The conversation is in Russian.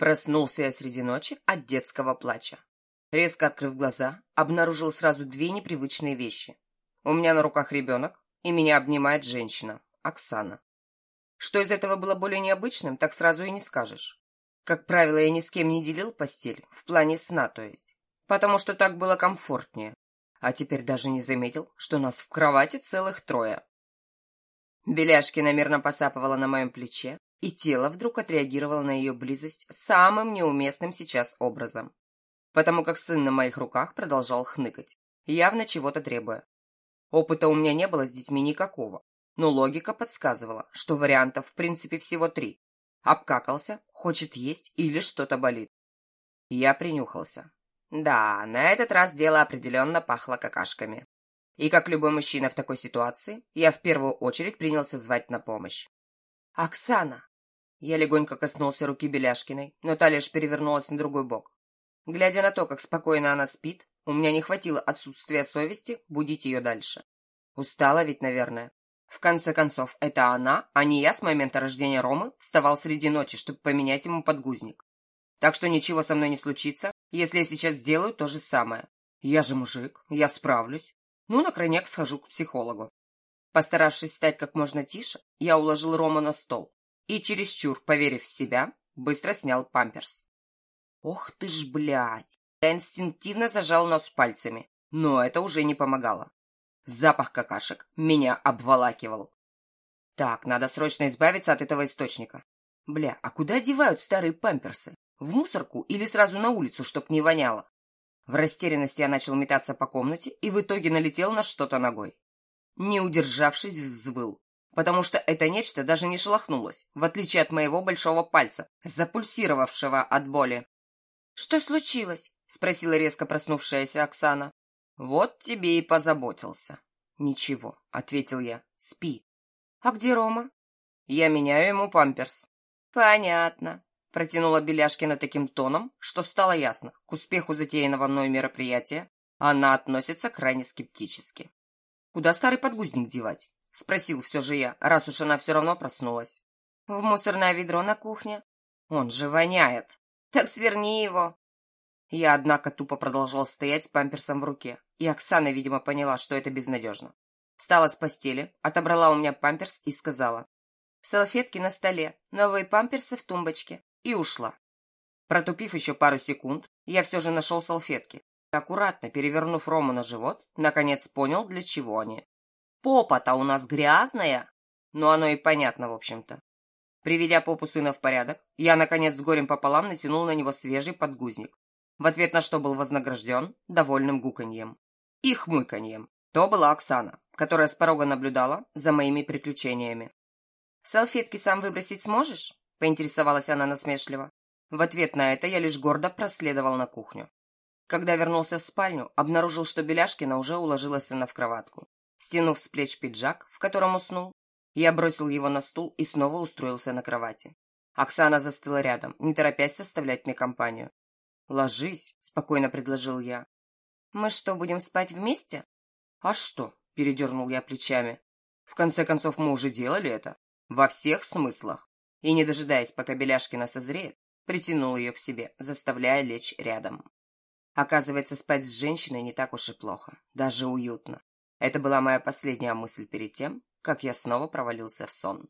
Проснулся я среди ночи от детского плача. Резко открыв глаза, обнаружил сразу две непривычные вещи. У меня на руках ребенок, и меня обнимает женщина, Оксана. Что из этого было более необычным, так сразу и не скажешь. Как правило, я ни с кем не делил постель, в плане сна, то есть. Потому что так было комфортнее. А теперь даже не заметил, что нас в кровати целых трое. Беляшкина мирно посапывала на моем плече, и тело вдруг отреагировало на ее близость самым неуместным сейчас образом. Потому как сын на моих руках продолжал хныкать, явно чего-то требуя. Опыта у меня не было с детьми никакого, но логика подсказывала, что вариантов в принципе всего три. Обкакался, хочет есть или что-то болит. Я принюхался. Да, на этот раз дело определенно пахло какашками. И как любой мужчина в такой ситуации, я в первую очередь принялся звать на помощь. «Оксана!» Я легонько коснулся руки Беляшкиной, но та лишь перевернулась на другой бок. Глядя на то, как спокойно она спит, у меня не хватило отсутствия совести будить ее дальше. Устала ведь, наверное. В конце концов, это она, а не я с момента рождения Ромы вставал среди ночи, чтобы поменять ему подгузник. Так что ничего со мной не случится, если я сейчас сделаю то же самое. Я же мужик, я справлюсь. Ну, на крайняк схожу к психологу. Постаравшись стать как можно тише, я уложил Рому на стол и, чересчур поверив в себя, быстро снял памперс. Ох ты ж, блядь! Я инстинктивно зажал нос пальцами, но это уже не помогало. Запах какашек меня обволакивал. Так, надо срочно избавиться от этого источника. Бля, а куда девают старые памперсы? В мусорку или сразу на улицу, чтоб не воняло? В растерянности я начал метаться по комнате и в итоге налетел на что-то ногой. Не удержавшись, взвыл, потому что это нечто даже не шелохнулось, в отличие от моего большого пальца, запульсировавшего от боли. «Что случилось?» — спросила резко проснувшаяся Оксана. «Вот тебе и позаботился». «Ничего», — ответил я. «Спи». «А где Рома?» «Я меняю ему памперс». «Понятно», — протянула Беляшкина таким тоном, что стало ясно, к успеху затеянного мной мероприятия она относится крайне скептически. «Куда старый подгузник девать?» — спросил все же я, раз уж она все равно проснулась. «В мусорное ведро на кухне». «Он же воняет». «Так сверни его». Я, однако, тупо продолжал стоять с памперсом в руке, и Оксана, видимо, поняла, что это безнадежно. Встала с постели, отобрала у меня памперс и сказала. «Салфетки на столе, новые памперсы в тумбочке». И ушла. Протупив еще пару секунд, я все же нашел салфетки. Аккуратно перевернув Рому на живот, наконец понял, для чего они. Попа-то у нас грязная. Но оно и понятно, в общем-то. Приведя попу сына в порядок, я, наконец, с горем пополам натянул на него свежий подгузник, в ответ на что был вознагражден довольным гуканьем и хмыканьем. То была Оксана, которая с порога наблюдала за моими приключениями. «Салфетки сам выбросить сможешь?» — поинтересовалась она насмешливо. В ответ на это я лишь гордо проследовал на кухню. Когда вернулся в спальню, обнаружил, что Беляшкина уже уложила сына в кроватку. Стянув с плеч пиджак, в котором уснул, я бросил его на стул и снова устроился на кровати. Оксана застыла рядом, не торопясь составлять мне компанию. «Ложись», — спокойно предложил я. «Мы что, будем спать вместе?» «А что?» — передернул я плечами. «В конце концов, мы уже делали это. Во всех смыслах». И, не дожидаясь, пока Беляшкина созреет, притянул ее к себе, заставляя лечь рядом. Оказывается, спать с женщиной не так уж и плохо, даже уютно. Это была моя последняя мысль перед тем, как я снова провалился в сон.